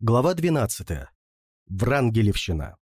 Глава 12. Врангелевщина.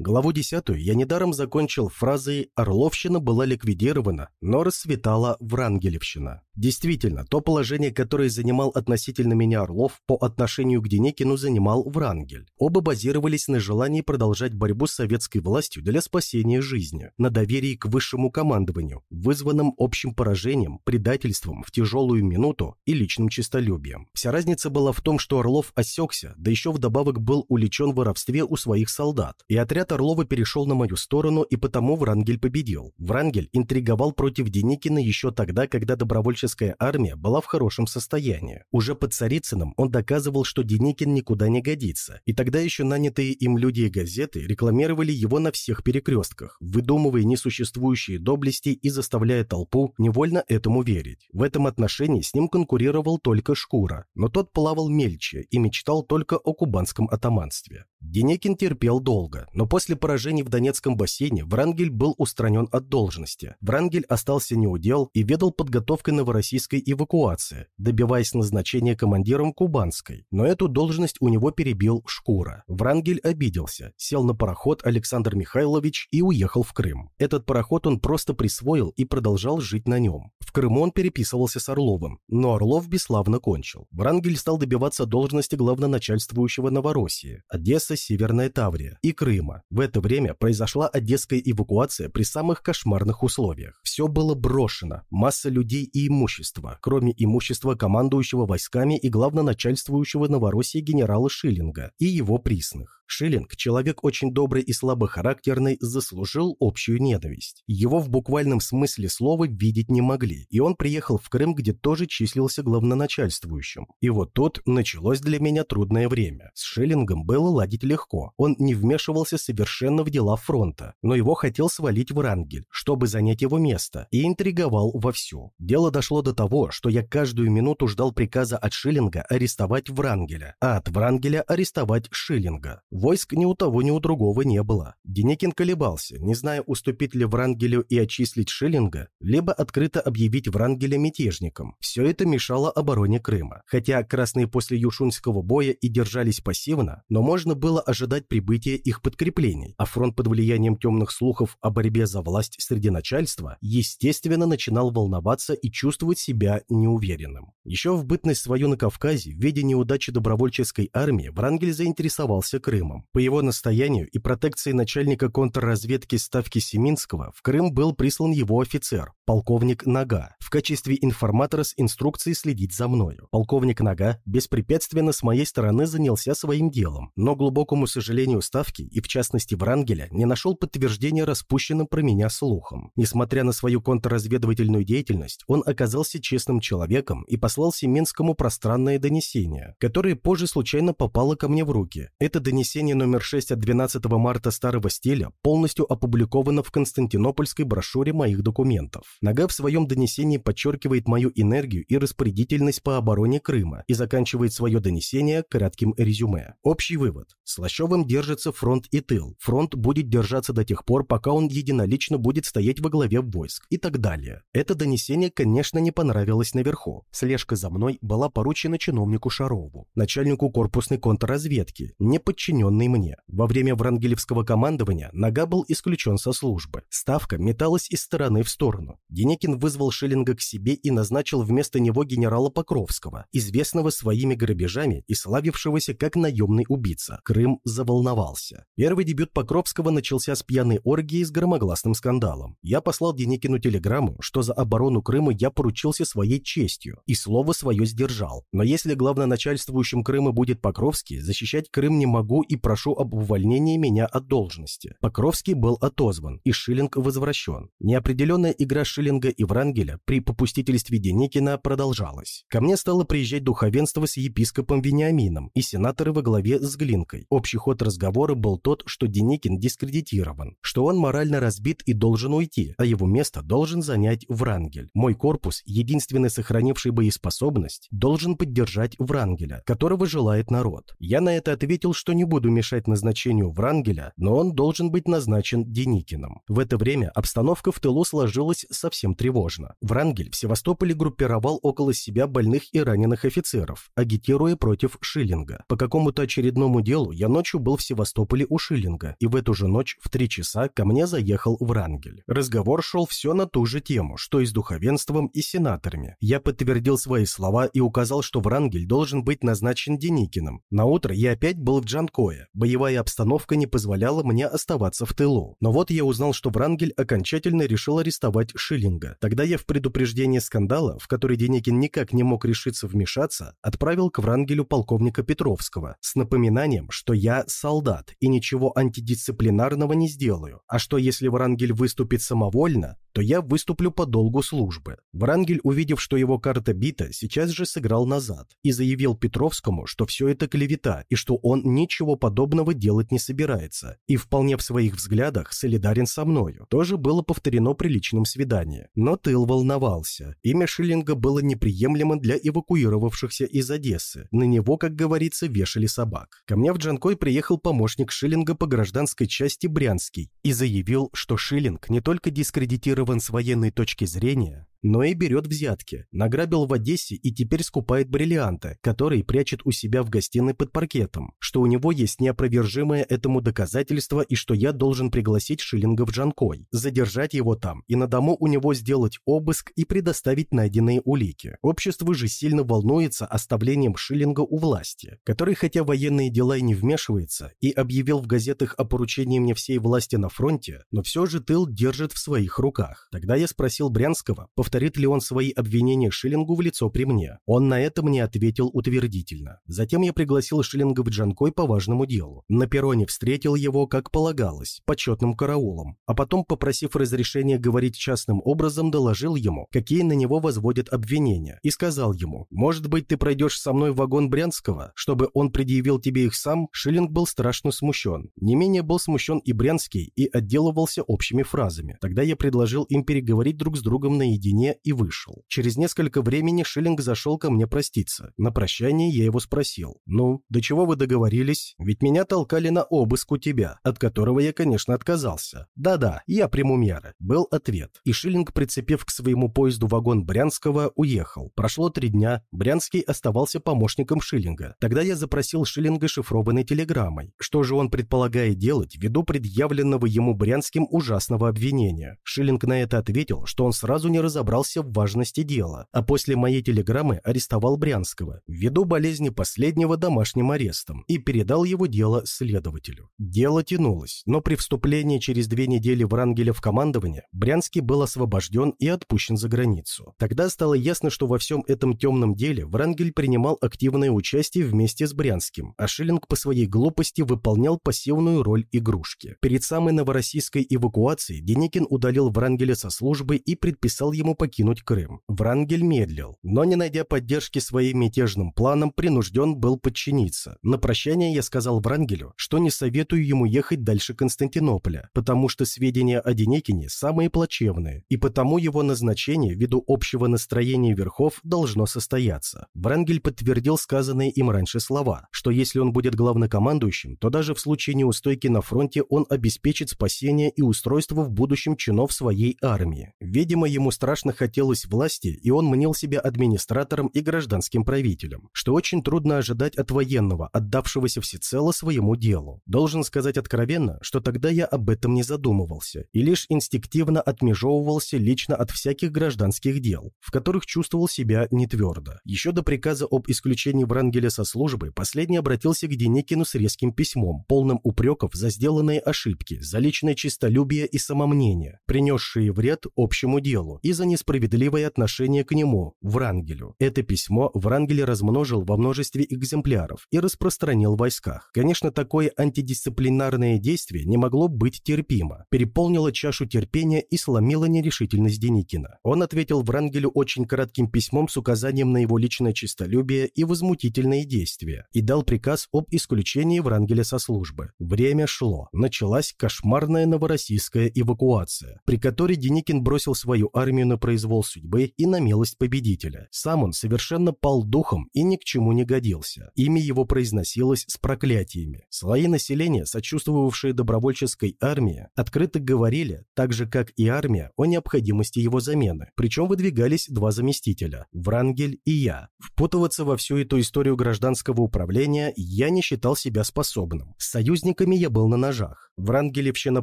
Главу десятую я недаром закончил фразой «Орловщина была ликвидирована, но расцветала Врангелевщина». Действительно, то положение, которое занимал относительно меня Орлов, по отношению к Деникину занимал Врангель. Оба базировались на желании продолжать борьбу с советской властью для спасения жизни, на доверии к высшему командованию, вызванном общим поражением, предательством в тяжелую минуту и личным честолюбием. Вся разница была в том, что Орлов осекся, да еще вдобавок был уличен в воровстве у своих солдат, и отряд Отряд Орлова перешел на мою сторону, и потому Врангель победил. Врангель интриговал против Деникина еще тогда, когда добровольческая армия была в хорошем состоянии. Уже под Царицыным он доказывал, что Деникин никуда не годится, и тогда еще нанятые им люди и газеты рекламировали его на всех перекрестках, выдумывая несуществующие доблести и заставляя толпу невольно этому верить. В этом отношении с ним конкурировал только Шкура, но тот плавал мельче и мечтал только о кубанском атаманстве. Деникин терпел долго, но после поражений в Донецком бассейне Врангель был устранен от должности. Врангель остался неудел и ведал подготовкой новороссийской эвакуации, добиваясь назначения командиром Кубанской. Но эту должность у него перебил Шкура. Врангель обиделся, сел на пароход Александр Михайлович и уехал в Крым. Этот пароход он просто присвоил и продолжал жить на нем. В Крыму он переписывался с Орловым, но Орлов бесславно кончил. Врангель стал добиваться должности главноначальствующего Новороссии. Одесса, Северная Таврия и Крыма. В это время произошла одесская эвакуация при самых кошмарных условиях. Все было брошено, масса людей и имущества, кроме имущества командующего войсками и главноначальствующего Новороссии генерала Шиллинга и его присных. Шиллинг, человек очень добрый и слабохарактерный, заслужил общую ненависть. Его в буквальном смысле слова видеть не могли, и он приехал в Крым, где тоже числился главноначальствующим. И вот тут началось для меня трудное время. С Шиллингом было ладить легко. Он не вмешивался совершенно в дела фронта, но его хотел свалить в Рангель, чтобы занять его место, и интриговал вовсю. Дело дошло до того, что я каждую минуту ждал приказа от Шиллинга арестовать Врангеля, а от Врангеля арестовать Шиллинга. Войск ни у того, ни у другого не было. Деникин колебался, не зная, уступить ли Врангелю и отчислить Шиллинга, либо открыто объявить Врангеля мятежником. Все это мешало обороне Крыма. Хотя красные после Юшунского боя и держались пассивно, но можно было ожидать прибытия их подкреплений, а фронт под влиянием темных слухов о борьбе за власть среди начальства, естественно, начинал волноваться и чувствовать себя неуверенным. Еще в бытность свою на Кавказе, в виде неудачи добровольческой армии, Врангель заинтересовался Крымом. Крымом. По его настоянию и протекции начальника контрразведки Ставки Семинского в Крым был прислан его офицер, полковник Нага, в качестве информатора с инструкцией следить за мною. Полковник Нага беспрепятственно с моей стороны занялся своим делом, но глубокому сожалению Ставки, и в частности Врангеля, не нашел подтверждения распущенным про меня слухом. Несмотря на свою контрразведывательную деятельность, он оказался честным человеком и послал Семинскому пространное донесение, которое позже случайно попало ко мне в руки. Это донесение Донесение номер 6 от 12 марта старого стиля полностью опубликовано в Константинопольской брошюре моих документов. Нога в своем донесении подчеркивает мою энергию и распорядительность по обороне Крыма и заканчивает свое донесение кратким резюме. Общий вывод. Слащевым держится фронт и тыл. Фронт будет держаться до тех пор, пока он единолично будет стоять во главе войск и так далее. Это донесение, конечно, не понравилось наверху. Слежка за мной была поручена чиновнику Шарову, начальнику корпусной контрразведки, не подчинен подчиненный мне. Во время врангелевского командования Нога был исключен со службы. Ставка металась из стороны в сторону. Деникин вызвал Шиллинга к себе и назначил вместо него генерала Покровского, известного своими грабежами и славившегося как наемный убийца. Крым заволновался. Первый дебют Покровского начался с пьяной оргии с громогласным скандалом. Я послал Деникину телеграмму, что за оборону Крыма я поручился своей честью и слово свое сдержал. Но если главноначальствующим Крыма будет Покровский, защищать Крым не могу и прошу об увольнении меня от должности. Покровский был отозван, и Шиллинг возвращен. Неопределенная игра Шиллинга и Врангеля при попустительстве Деникина продолжалась. Ко мне стало приезжать духовенство с епископом Вениамином и сенаторы во главе с Глинкой. Общий ход разговора был тот, что Деникин дискредитирован, что он морально разбит и должен уйти, а его место должен занять Врангель. Мой корпус, единственный сохранивший боеспособность, должен поддержать Врангеля, которого желает народ. Я на это ответил, что не буду буду мешать назначению Врангеля, но он должен быть назначен Деникиным. В это время обстановка в тылу сложилась совсем тревожно. Врангель в Севастополе группировал около себя больных и раненых офицеров, агитируя против Шиллинга. По какому-то очередному делу я ночью был в Севастополе у Шиллинга, и в эту же ночь в три часа ко мне заехал Врангель. Разговор шел все на ту же тему, что и с духовенством и сенаторами. Я подтвердил свои слова и указал, что Врангель должен быть назначен Деникиным. На утро я опять был в Джанкое. Боевая обстановка не позволяла мне оставаться в тылу. Но вот я узнал, что Врангель окончательно решил арестовать Шиллинга. Тогда я в предупреждение скандала, в который Деникин никак не мог решиться вмешаться, отправил к Врангелю полковника Петровского с напоминанием, что я солдат и ничего антидисциплинарного не сделаю, а что если Врангель выступит самовольно, то я выступлю по долгу службы. Врангель, увидев, что его карта бита, сейчас же сыграл назад и заявил Петровскому, что все это клевета и что он ничего подобного делать не собирается, и вполне в своих взглядах солидарен со мною. Тоже было повторено при личном свидании. Но тыл волновался. Имя Шиллинга было неприемлемо для эвакуировавшихся из Одессы. На него, как говорится, вешали собак. Ко мне в Джанкой приехал помощник Шиллинга по гражданской части Брянский и заявил, что Шиллинг не только дискредитирован с военной точки зрения, но и берет взятки. Награбил в Одессе и теперь скупает бриллианты, которые прячет у себя в гостиной под паркетом, что у него есть неопровержимое этому доказательство и что я должен пригласить Шиллинга в Джанкой, задержать его там и на дому у него сделать обыск и предоставить найденные улики. Общество же сильно волнуется оставлением Шиллинга у власти, который хотя военные дела и не вмешивается и объявил в газетах о поручении мне всей власти на фронте, но все же тыл держит в своих руках. Тогда я спросил Брянского, повторит ли он свои обвинения Шиллингу в лицо при мне. Он на это мне ответил утвердительно. Затем я пригласил Шиллинга в Джанкой по важному делу. На перроне встретил его, как полагалось, почетным караулом, а потом, попросив разрешения говорить частным образом, доложил ему, какие на него возводят обвинения, и сказал ему, «Может быть, ты пройдешь со мной в вагон Брянского, чтобы он предъявил тебе их сам?» Шиллинг был страшно смущен. Не менее был смущен и Брянский, и отделывался общими фразами. Тогда я предложил им переговорить друг с другом наедине стене и вышел. Через несколько времени Шиллинг зашел ко мне проститься. На прощание я его спросил. «Ну, до чего вы договорились? Ведь меня толкали на обыск у тебя, от которого я, конечно, отказался». «Да-да, я приму меры», — был ответ. И Шиллинг, прицепив к своему поезду вагон Брянского, уехал. Прошло три дня, Брянский оставался помощником Шиллинга. Тогда я запросил Шиллинга шифрованной телеграммой. Что же он предполагает делать ввиду предъявленного ему Брянским ужасного обвинения? Шиллинг на это ответил, что он сразу не разобрался разобрался в важности дела, а после моей телеграммы арестовал Брянского ввиду болезни последнего домашним арестом и передал его дело следователю. Дело тянулось, но при вступлении через две недели Врангеля в командование Брянский был освобожден и отпущен за границу. Тогда стало ясно, что во всем этом темном деле Врангель принимал активное участие вместе с Брянским, а Шиллинг по своей глупости выполнял пассивную роль игрушки. Перед самой новороссийской эвакуацией Деникин удалил Врангеля со службы и предписал ему покинуть Крым. Врангель медлил, но не найдя поддержки своим мятежным планам, принужден был подчиниться. На прощание я сказал Врангелю, что не советую ему ехать дальше Константинополя, потому что сведения о Деникине самые плачевные, и потому его назначение ввиду общего настроения верхов должно состояться. Врангель подтвердил сказанные им раньше слова, что если он будет главнокомандующим, то даже в случае неустойки на фронте он обеспечит спасение и устройство в будущем чинов своей армии. Видимо, ему страшно страшно хотелось власти, и он мнил себя администратором и гражданским правителем, что очень трудно ожидать от военного, отдавшегося всецело своему делу. Должен сказать откровенно, что тогда я об этом не задумывался, и лишь инстинктивно отмежевывался лично от всяких гражданских дел, в которых чувствовал себя нетвердо. Еще до приказа об исключении Врангеля со службы, последний обратился к Деникину с резким письмом, полным упреков за сделанные ошибки, за личное честолюбие и самомнение, принесшие вред общему делу, и за несправедливое отношение к нему, Врангелю. Это письмо Врангель размножил во множестве экземпляров и распространил в войсках. Конечно, такое антидисциплинарное действие не могло быть терпимо, переполнило чашу терпения и сломило нерешительность Деникина. Он ответил Врангелю очень коротким письмом с указанием на его личное честолюбие и возмутительные действия и дал приказ об исключении Врангеля со службы. Время шло. Началась кошмарная новороссийская эвакуация, при которой Деникин бросил свою армию на произвол судьбы и на милость победителя. Сам он совершенно пал духом и ни к чему не годился. Имя его произносилось с проклятиями. Слои населения, сочувствовавшие добровольческой армии, открыто говорили, так же как и армия, о необходимости его замены. Причем выдвигались два заместителя – Врангель и я. Впутываться во всю эту историю гражданского управления я не считал себя способным. С союзниками я был на ножах. Врангелевщина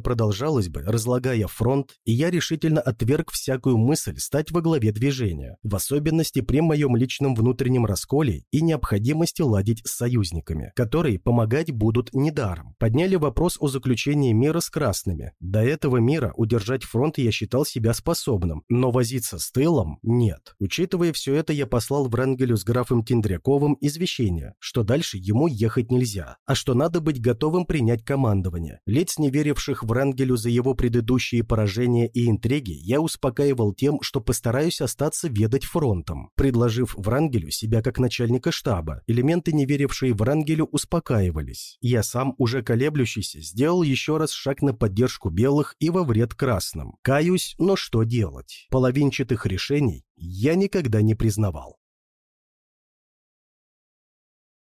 продолжалась бы, разлагая фронт, и я решительно отверг всякую мысль стать во главе движения, в особенности при моем личном внутреннем расколе и необходимости ладить с союзниками, которые помогать будут недаром. Подняли вопрос о заключении мира с красными. До этого мира удержать фронт я считал себя способным, но возиться с тылом – нет. Учитывая все это, я послал Врангелю с графом Тиндряковым извещение, что дальше ему ехать нельзя, а что надо быть готовым принять командование. Лиц, не веривших Врангелю за его предыдущие поражения и интриги, я успокаивал тем, что постараюсь остаться ведать фронтом, предложив Врангелю себя как начальника штаба. Элементы, не верившие Врангелю, успокаивались. Я сам, уже колеблющийся, сделал еще раз шаг на поддержку белых и во вред красным. Каюсь, но что делать? Половинчатых решений я никогда не признавал.